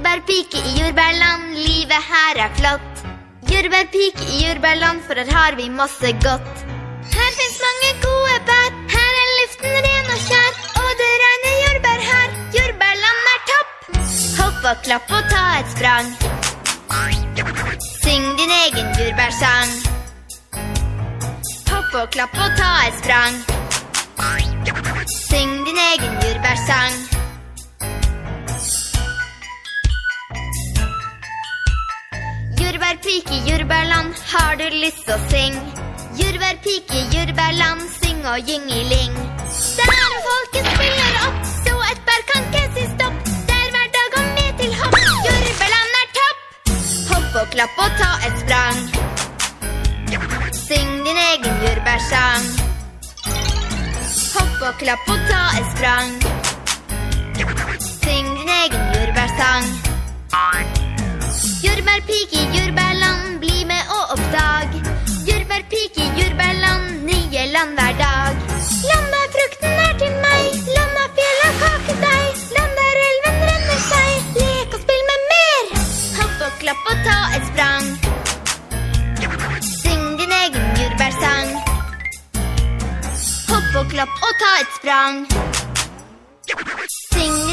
Jordbærpike i jordbærland, livet her er flott. Jordbærpike i jordbærland, for her har vi masse godt. Her fins mange gode bær, her er luften ren og kjær. Og det regner jordbær her, jordbærland er topp. Hopp og klapp og ta et sprang. Syng din egen jordbærsang. Hopp og klapp og ta et sprang. Jordbærpike i jordbærland, har du lyst å synge? Jordbærpike i jordbærland, syng og gyngeling. Der folket spiller opp, så et bær kan ikke si stopp. Der hver dag går med til hopp, jordbærland er topp. Hopp og klapp og ta et sprang. Syng din egen jordbærsang. Hopp og klapp og ta et sprang. Jordbærpike i jordbærland, bli med og oppdag. Jordbærpike i jordbærland, nye land hver dag. Land der frukten er til meg, land der fjell og kakedeig. Land der elven renner seg, lek og spill med mer. Hopp og klapp og ta et sprang. Syng din egen jordbærsang. Hopp og klapp og ta et sprang. Syng.